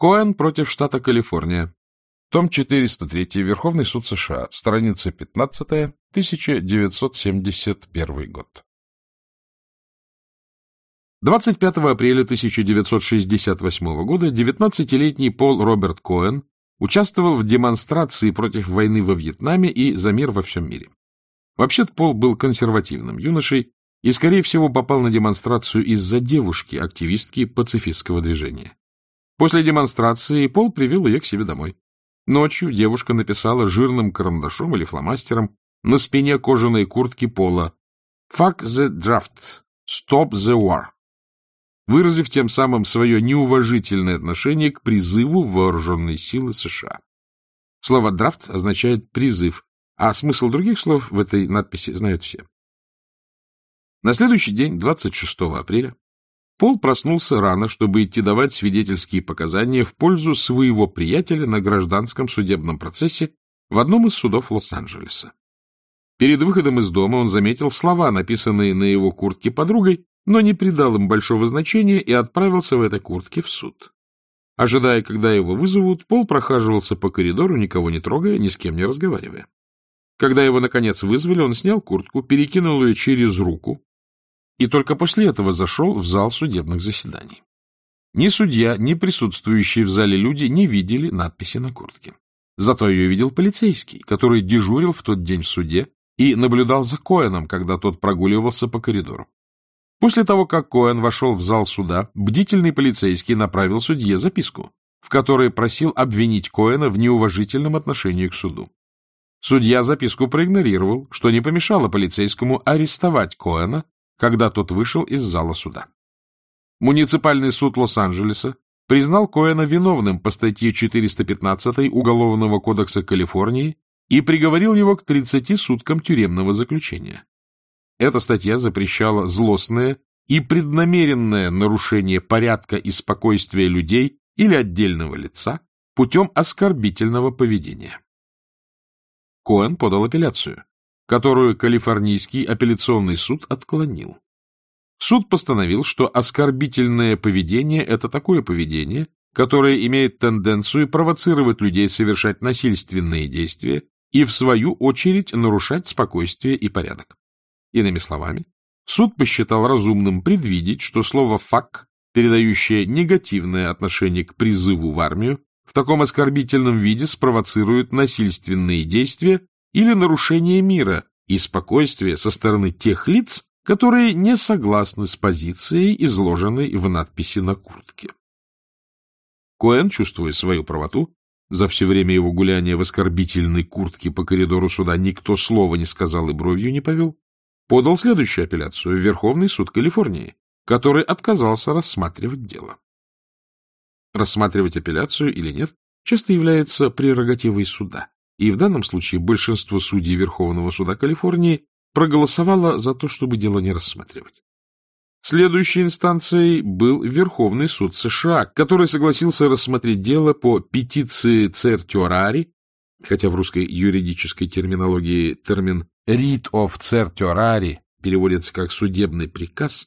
Коэн против штата Калифорния. Том 403. Верховный суд США. Страница 15. 1971 год. 25 апреля 1968 года 19-летний Пол Роберт Коэн участвовал в демонстрации против войны во Вьетнаме и за мир во всем мире. Вообще-то Пол был консервативным юношей и, скорее всего, попал на демонстрацию из-за девушки, активистки пацифистского движения. После демонстрации Пол привел ее к себе домой. Ночью девушка написала жирным карандашом или фломастером на спине кожаной куртки Пола «Fuck the draft, stop the war», выразив тем самым свое неуважительное отношение к призыву вооруженной силы США. Слово «драфт» означает «призыв», а смысл других слов в этой надписи знают все. На следующий день, 26 апреля, Пол проснулся рано, чтобы идти давать свидетельские показания в пользу своего приятеля на гражданском судебном процессе в одном из судов Лос-Анджелеса. Перед выходом из дома он заметил слова, написанные на его куртке подругой, но не придал им большого значения и отправился в этой куртке в суд. Ожидая, когда его вызовут, Пол прохаживался по коридору, никого не трогая, ни с кем не разговаривая. Когда его, наконец, вызвали, он снял куртку, перекинул ее через руку, и только после этого зашел в зал судебных заседаний. Ни судья, ни присутствующие в зале люди не видели надписи на куртке. Зато ее видел полицейский, который дежурил в тот день в суде и наблюдал за Коэном, когда тот прогуливался по коридору. После того, как Коэн вошел в зал суда, бдительный полицейский направил судье записку, в которой просил обвинить Коэна в неуважительном отношении к суду. Судья записку проигнорировал, что не помешало полицейскому арестовать Коэна когда тот вышел из зала суда. Муниципальный суд Лос-Анджелеса признал Коэна виновным по статье 415 Уголовного кодекса Калифорнии и приговорил его к 30 суткам тюремного заключения. Эта статья запрещала злостное и преднамеренное нарушение порядка и спокойствия людей или отдельного лица путем оскорбительного поведения. Коэн подал апелляцию которую Калифорнийский апелляционный суд отклонил. Суд постановил, что оскорбительное поведение – это такое поведение, которое имеет тенденцию провоцировать людей совершать насильственные действия и, в свою очередь, нарушать спокойствие и порядок. Иными словами, суд посчитал разумным предвидеть, что слово «фак», передающее негативное отношение к призыву в армию, в таком оскорбительном виде спровоцирует насильственные действия или нарушение мира и спокойствия со стороны тех лиц, которые не согласны с позицией, изложенной в надписи на куртке. Коэн, чувствуя свою правоту, за все время его гуляния в оскорбительной куртке по коридору суда никто слова не сказал и бровью не повел, подал следующую апелляцию в Верховный суд Калифорнии, который отказался рассматривать дело. Рассматривать апелляцию или нет часто является прерогативой суда, и в данном случае большинство судей Верховного суда Калифорнии проголосовало за то, чтобы дело не рассматривать. Следующей инстанцией был Верховный суд США, который согласился рассмотреть дело по петиции Цертиорари, хотя в русской юридической терминологии термин «writ of certiorari» переводится как «судебный приказ»,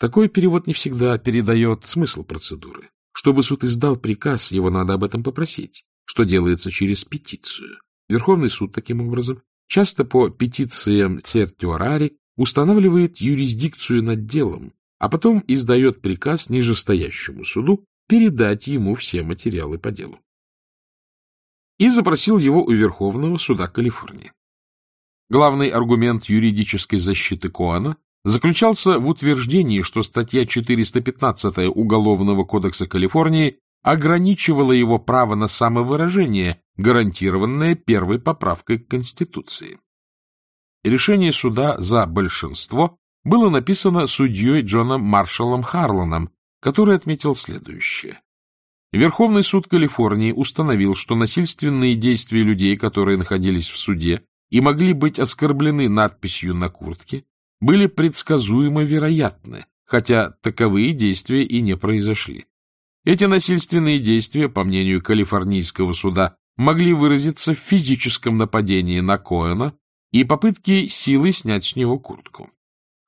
такой перевод не всегда передает смысл процедуры. Чтобы суд издал приказ, его надо об этом попросить, что делается через петицию. Верховный суд, таким образом, часто по петициям цертиорари устанавливает юрисдикцию над делом, а потом издает приказ нижестоящему суду передать ему все материалы по делу. И запросил его у Верховного суда Калифорнии. Главный аргумент юридической защиты Коана заключался в утверждении, что статья 415 Уголовного кодекса Калифорнии ограничивала его право на самовыражение, гарантированное первой поправкой к Конституции. Решение суда за большинство было написано судьей Джоном Маршалом Харланом, который отметил следующее. Верховный суд Калифорнии установил, что насильственные действия людей, которые находились в суде и могли быть оскорблены надписью на куртке, были предсказуемо вероятны, хотя таковые действия и не произошли. Эти насильственные действия, по мнению Калифорнийского суда, могли выразиться в физическом нападении на Коэна и попытке силой снять с него куртку.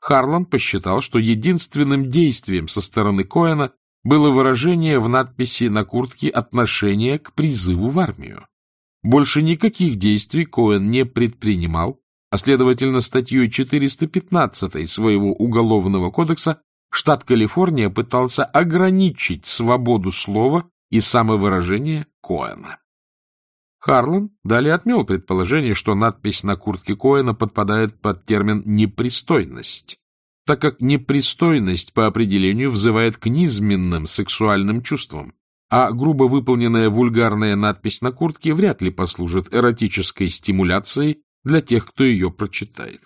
Харлан посчитал, что единственным действием со стороны Коэна было выражение в надписи на куртке отношения к призыву в армию. Больше никаких действий Коэн не предпринимал, а следовательно статьей 415 своего Уголовного кодекса штат Калифорния пытался ограничить свободу слова и самовыражения Коэна. Харлан далее отмел предположение, что надпись на куртке Коэна подпадает под термин «непристойность», так как непристойность по определению взывает к низменным сексуальным чувствам, а грубо выполненная вульгарная надпись на куртке вряд ли послужит эротической стимуляцией для тех, кто ее прочитает.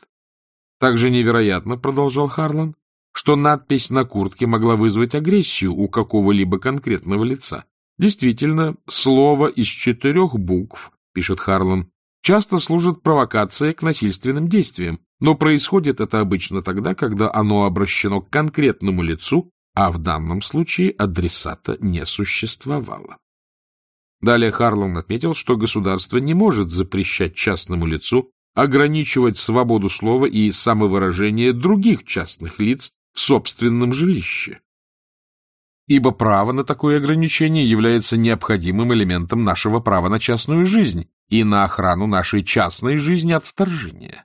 Также невероятно, продолжал Харлан, что надпись на куртке могла вызвать агрессию у какого-либо конкретного лица. Действительно, слово из четырех букв, пишет Харлан, часто служит провокацией к насильственным действиям, но происходит это обычно тогда, когда оно обращено к конкретному лицу, а в данном случае адресата не существовало. Далее Харлан отметил, что государство не может запрещать частному лицу ограничивать свободу слова и самовыражения других частных лиц в собственном жилище ибо право на такое ограничение является необходимым элементом нашего права на частную жизнь и на охрану нашей частной жизни от вторжения.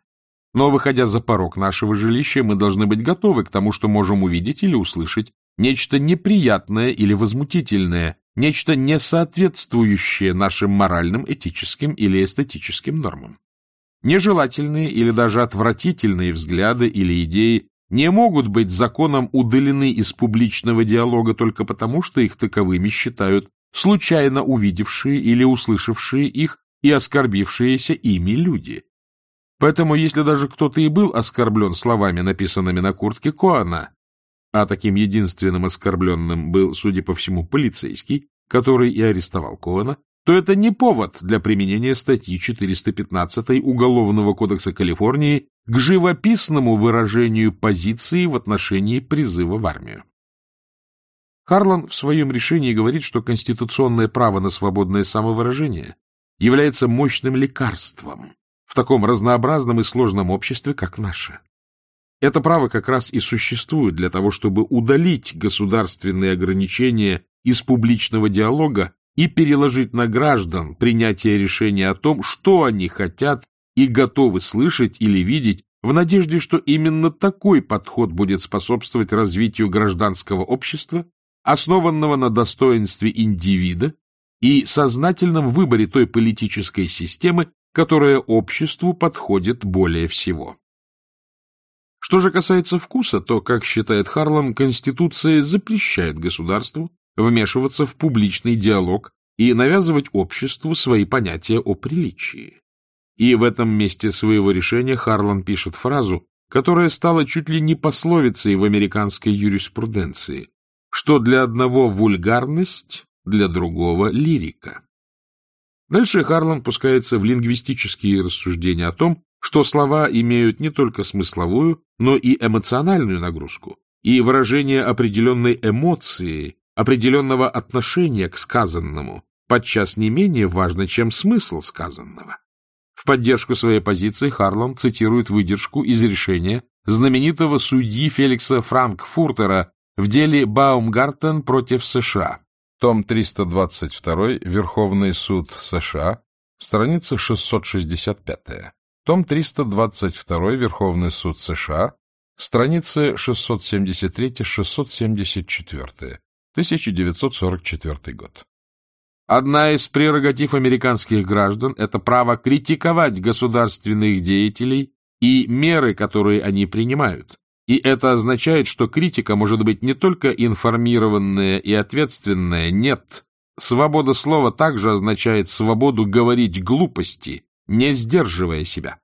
Но, выходя за порог нашего жилища, мы должны быть готовы к тому, что можем увидеть или услышать нечто неприятное или возмутительное, нечто несоответствующее нашим моральным, этическим или эстетическим нормам. Нежелательные или даже отвратительные взгляды или идеи не могут быть законом удалены из публичного диалога только потому, что их таковыми считают случайно увидевшие или услышавшие их и оскорбившиеся ими люди. Поэтому, если даже кто-то и был оскорблен словами, написанными на куртке Коана, а таким единственным оскорбленным был, судя по всему, полицейский, который и арестовал Коана, то это не повод для применения статьи 415 Уголовного кодекса Калифорнии к живописному выражению позиции в отношении призыва в армию. Харлан в своем решении говорит, что конституционное право на свободное самовыражение является мощным лекарством в таком разнообразном и сложном обществе, как наше. Это право как раз и существует для того, чтобы удалить государственные ограничения из публичного диалога и переложить на граждан принятие решения о том, что они хотят и готовы слышать или видеть, в надежде, что именно такой подход будет способствовать развитию гражданского общества, основанного на достоинстве индивида и сознательном выборе той политической системы, которая обществу подходит более всего. Что же касается вкуса, то, как считает Харлам, Конституция запрещает государству вмешиваться в публичный диалог и навязывать обществу свои понятия о приличии. И в этом месте своего решения Харлан пишет фразу, которая стала чуть ли не пословицей в американской юриспруденции, что для одного вульгарность, для другого лирика. Дальше Харлан пускается в лингвистические рассуждения о том, что слова имеют не только смысловую, но и эмоциональную нагрузку, и выражение определенной эмоции определенного отношения к сказанному подчас не менее важно, чем смысл сказанного. Поддержку своей позиции Харлам цитирует выдержку из решения знаменитого судьи Феликса Франкфуртера в деле Баумгартен против США. Том 322, Верховный суд США, страница 665. Том 322, Верховный суд США, страницы 673-674. 1944 год. Одна из прерогатив американских граждан – это право критиковать государственных деятелей и меры, которые они принимают. И это означает, что критика может быть не только информированная и ответственная, нет. Свобода слова также означает свободу говорить глупости, не сдерживая себя.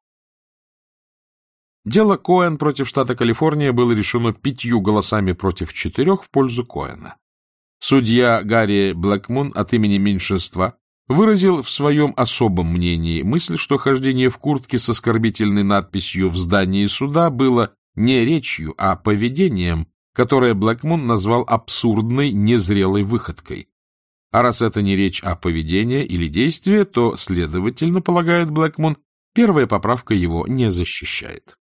Дело Коэн против штата Калифорния было решено пятью голосами против четырех в пользу Коэна. Судья Гарри Блэкмун от имени меньшинства выразил в своем особом мнении мысль, что хождение в куртке с оскорбительной надписью в здании суда было не речью, а поведением, которое Блэкмун назвал абсурдной, незрелой выходкой. А раз это не речь, а поведение или действие, то, следовательно, полагает Блэкмун, первая поправка его не защищает.